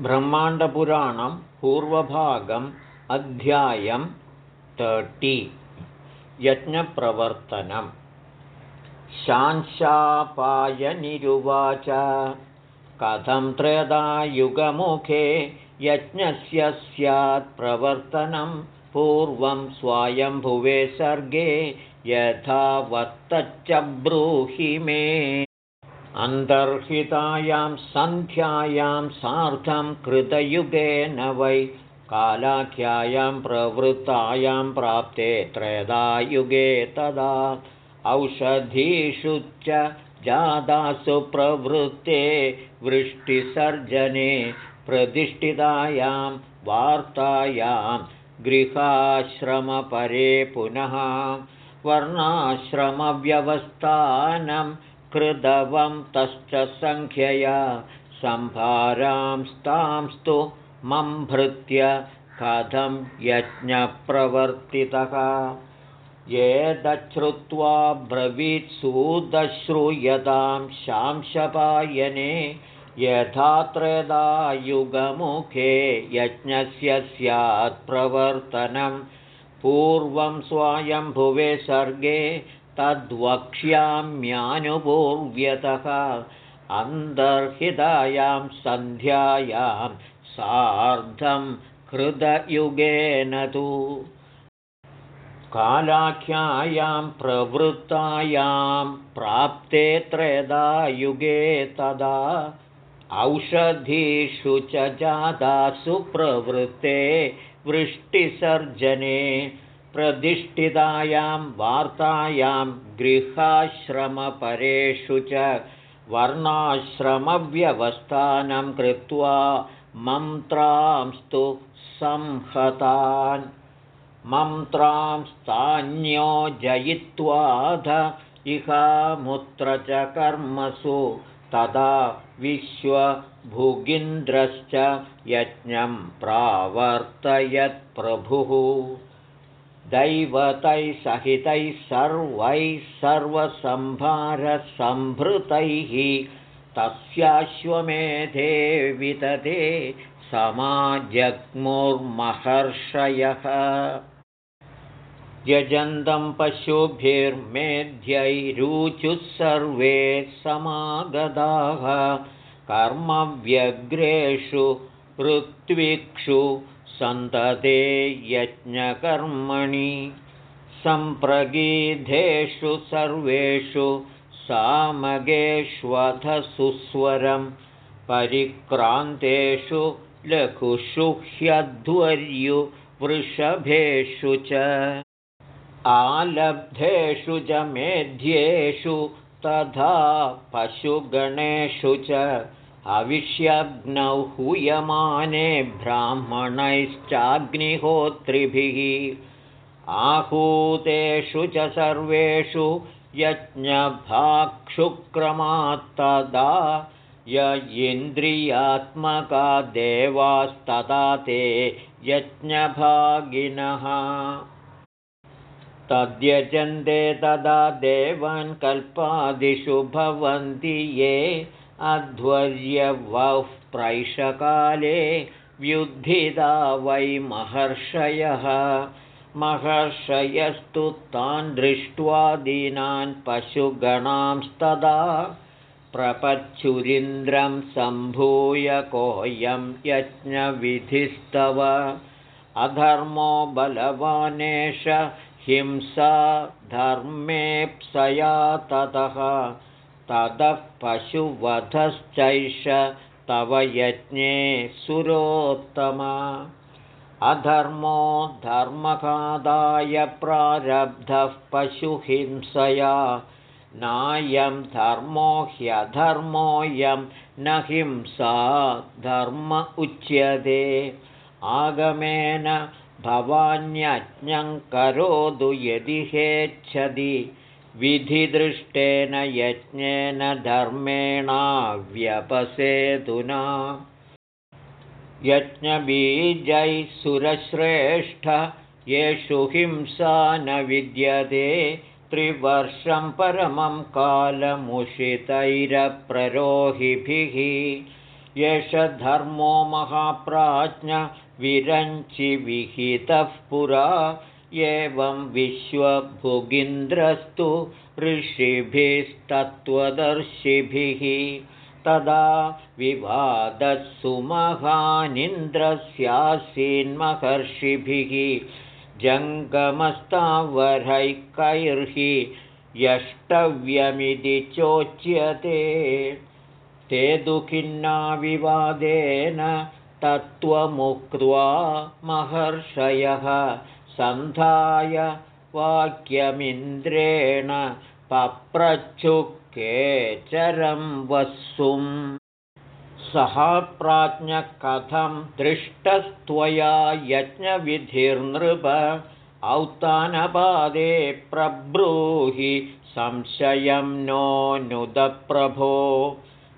ब्रह्माण्डपुराणं पूर्वभागम् अध्यायं तर्टि यज्ञप्रवर्तनम्. शांशापायनिरुवाच। कथं त्र्यदायुगमुखे यज्ञस्य स्यात् प्रवर्तनं पूर्वं स्वायम्भुवे सर्गे यथा वत्तच्च ब्रूहि मे अन्तर्हितायां सन्ध्यायां सार्धं कृतयुगेन वै कालाख्यायां प्रवृत्तायां प्राप्ते त्रयदायुगे तदा औषधीषु च जादासु प्रवृत्ते वृष्टिसर्जने प्रतिष्ठितायां वार्तायां गृहाश्रमपरे पुनः वर्णाश्रमव्यवस्थानं कृतवं तश्च सङ्ख्यया सम्भारांस्तांस्तु मम्भृत्य कथं यज्ञप्रवर्तितः। एतच्छ्रुत्वा ब्रवीत्सूदश्रूयतां शांशपायने यथात्रदायुगमुखे यज्ञस्य स्यात् प्रवर्तनं। पूर्वं स्वायम्भुवे सर्गे तद्वक्ष्याम्यानुपूर्व्यतः अन्तर्हितायां सन्ध्यायां सार्धं हृदयुगेन तु कालाख्यायां प्रवृत्तायां प्राप्ते त्रेदायुगे तदा औषधीषु च जातासु प्रवृत्ते वृष्टिसर्जने प्रतिष्ठितायां वार्तायां गृहाश्रमपरेषु च वर्णाश्रमव्यवस्थानं कृत्वा मन्त्रांस्तु संहतान्। मन्त्रांस्तान्योजयित्वाध इहामुत्र च कर्मसु तदा विश्वभुगिन्द्रश्च यज्ञं प्रावर्तयत्प्रभुः दैवतैः सहितैः सर्वैः सर्वसंभारसम्भृतैः तस्याश्वमेधे वितते समाजग्मुर्महर्षयः यजन्तं पशुभिर्मेध्यैरुचुः सर्वे समागताः। कर्मव्यग्रेषु ऋत्विक्षु सन्तते यज्ञकर्मणि। सम्प्रगीधेषु सर्वेषु सामगेष्वधसुस्वरं परिक्रान्तेषु लघुषु ह्यध्वर्युवृषभेषु च। आलब्धेषु च मेध्येषु तथा पशुगणेषु च हविष्यग्नौ हूयमाने ब्राह्मणैश्चाग्निहोत्रिभिः। आहूतेषु च सर्वेषु यज्ञभाक्षुक्रमात्तदा य इन्द्रियात्मका देवास्तदा ते यज्ञभागिनः। तद्यजन्ते तदा देवान् कल्पादिषु भवन्ति ये अध्वर्यवः प्रैषकाले व्युद्धिदा वै महर्षयः। महर्षयस्तु तान् दृष्ट्वा दीनान् पशुगणांस्तदा प्रपच्छुरिन्द्रं सम्भूय कोऽयं यज्ञविधिस्तव। अधर्मो बलवानेश हिंसा धर्मेऽप्सया ततः ततः पशुवधश्चैष तव यज्ञे सुरोत्तमा। अधर्मो धर्मकादाय प्रारब्धः पशुहिंसया। नायं धर्मो ह्यधर्मोऽयं न हिंसा धर्म उच्यते। आगमेन भवान्यज्ञं करोतु यदि हेच्छति विधिदृष्टेन यज्ञेन धर्मेणाव्यपसेतुना। यज्ञबीजैः सुरश्रेष्ठ येषु हिंसा न विद्यते। त्रिवर्षं परमं कालमुषितैरप्ररोहिभिः। एष धर्मो विहितः पुरा एवं विश्वभुगिन्द्रस्तु ऋषिभिस्तत्त्वदर्शिभिः तदा विवादः सुमहानिन्द्रस्यासीन्महर्षिभिः जङ्गमस्तावरैकैर्हि यष्टव्यमिति चोच्यते। ते दुःखिन्ना विवादेन तत्त्वमुक्त्वा महर्षयः सन्धाय वाक्यमिन्द्रेण पप्रच्छुकेचरं वस्सुम् सः प्राज्ञकथं दृष्टस्त्वया यज्ञविधिर्नृप औत्तानपादे प्रब्रूहि संशयं नो नुदप्रभो।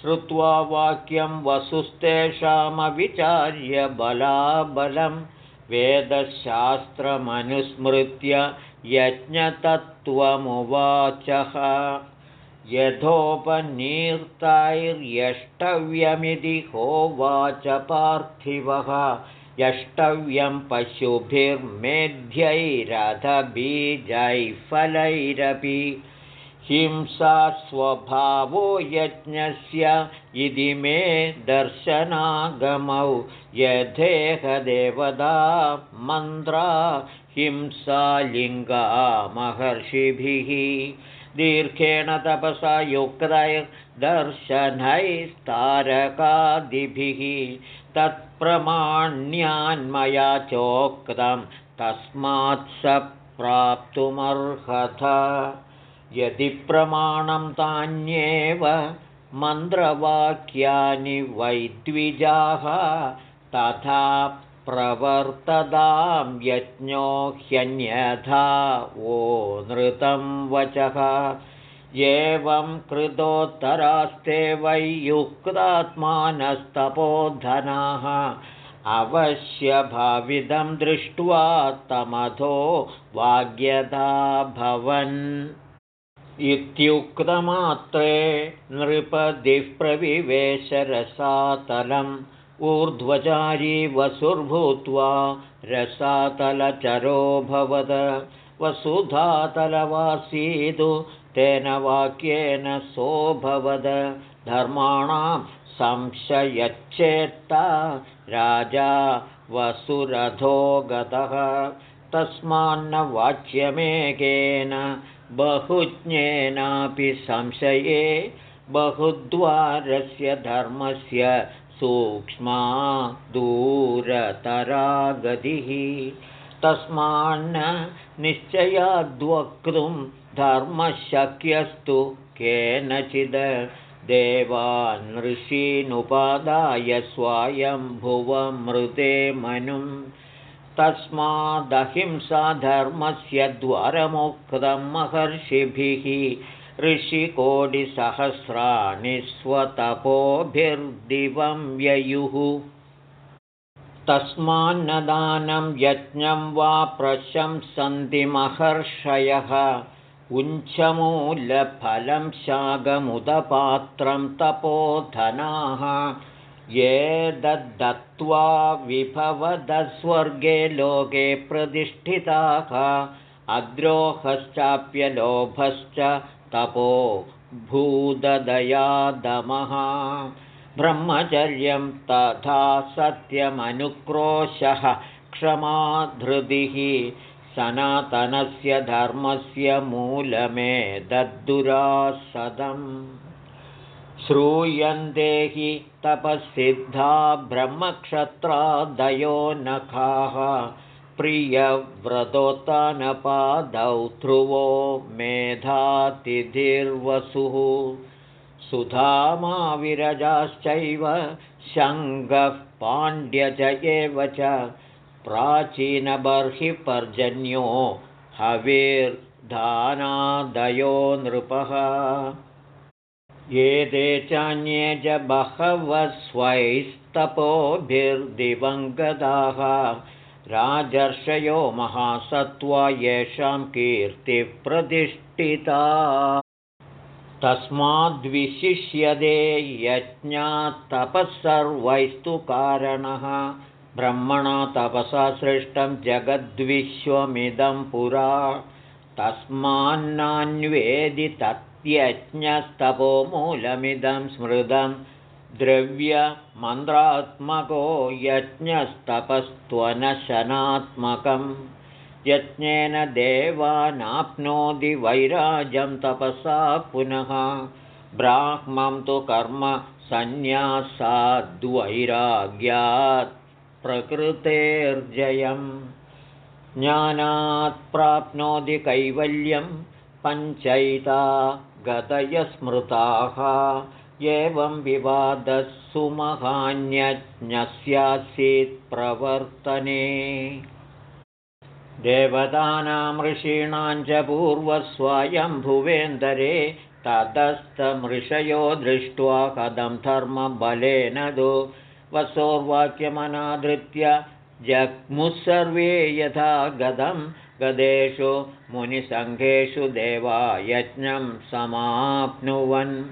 श्रुत्वा वाक्यं वसुस्तेषामविचार्य बलाबलं वेदशास्त्रमनुस्मृत्य यज्ञतत्त्वमुवाचः। यथोपनीर्तैर्यष्टव्यमिति होवाच पार्थिवः। यष्टव्यं पशुभिर्मेध्यैरथबीजैः फलैरपि हिंसा स्वभावो यज्ञस्य इति मे दर्शनागमौ। यथेहदेवदा मन्त्रा हिंसालिङ्गा महर्षिभिः। दीर्घेण तपसा युक्तैर्दर्शनैस्तारकादिभिः तत्प्रमाण्यान्मया चोक्तं तस्मात् स प्राप्तुमर्हथ यदि प्रमाणं तान्येव मन्त्रवाक्यानि वैद्विजाः तथा प्रवर्तदां यज्ञो ह्यन्यथा वो नृतं वचः। एवं कृतोत्तरास्ते वै युक्तात्मानस्तपोधनाः। अवश्यभाविदं दृष्ट्वा तमधो वाग्यता भवन् इत्युक्तमात्रे नृपदिः प्रविवेशरसातलम् ऊर्ध्वचारी वसुर्भूत्वा रसातलचरोऽभवद वसुधातलवासीदु तेन वाक्येन सोऽभवद धर्माणां संशयच्छेत्ता राजा वसुरथो गतः। तस्मान्न वाच्यमेकेन बहुज्ञेनापि संशये बहुद्वारस्य धर्मस्य सूक्ष्मा दूरतरागतिः। तस्मान्न निश्चयाद्वक्तुं धर्मशक्यस्तु केनचिद्। देवानृषीनुपादाय स्वायम्भुवमृते तस्मादहिंसाधर्मस्य द्वारमुक्तं महर्षिभिः ऋषिकोटिसहस्राणि स्वतपोभिर्दिवं ययुः तस्मान्नदानं यज्ञं वा प्रशंसन्ति महर्षयः। उञ्चमूलफलं शागमुदपात्रं तपोधनाः ये दत्त्वा विभवदस्वर्गे लोके प्रतिष्ठिताः अद्रोहश्चाप्यलोभश्च तपो भूददयादमः। ब्रह्मचर्यं तथा सत्यमनुक्रोशः क्षमा धृतिः सनातनस्य धर्मस्य मूलमे दद्दुरासदम् श्रूयन्ते हि तपःसिद्धा ब्रह्मक्षत्रादयो नखाः प्रियव्रतोत्तानपादौ ध्रुवो मेधातिथिर्वसुः सुधामाविरजाश्चैव शङ्गः पाण्ड्य च एव च प्राचीनबर्हिपर्जन्यो हविर्धानादयो नृपः एते चान्ये च बहवः स्वैस्तपोभिर्दिवङ्गताः राजर्षयो महासत्त्वा येषां कीर्तिः प्रतिष्ठिता तस्माद्विशिष्यते यज्ञात्तपः सर्वैस्तु कारणः। ब्रह्मणा तपसा सृष्टं जगद्विश्वमिदं पुरा। तस्मान्नान्वेदि तत्यज्ञस्तपो मूलमिदं स्मृतं द्रव्यमन्त्रात्मको यज्ञस्तपस्त्वनशनात्मकं यज्ञेन देवानाप्नोति वैराजं तपसा पुनः ब्राह्मं तु कर्म सन्न्यासाद्वैराग्यात् प्रकृतेर्जयम् ज्ञानात् प्राप्नोति कैवल्यं पञ्चैता गतयस्मृताः। एवं विवादः सुमहान्यज्ञस्यासीत् प्रवर्तने देवतानां ऋषीणां च पूर्वस्वयम्भुवेन्दरे ततस्तमृषयो दृष्ट्वा कथं धर्मबलेन दु वसोर्वाक्यमनाधृत्य जग्मुः सर्वे यथा गतं गदेषु मुनिसङ्घेषु देवा यज्ञं समाप्नुवन्।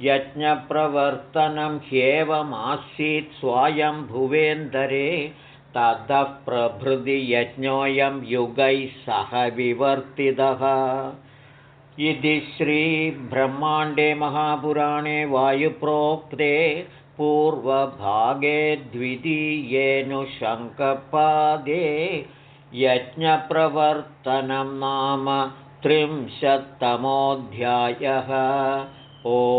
यज्ञप्रवर्तनं ह्येवमासीत् स्वायम्भुवेन्दरे ततः प्रभृति यज्ञोऽयं युगैः सह विवर्तितः। इति श्रीब्रह्माण्डे महापुराणे वायुप्रोक्ते पूर्वभागे द्वितीयेऽनुशङ्कपादे यज्ञप्रवर्तनं नाम त्रिंशत्तमोऽध्यायः। ओ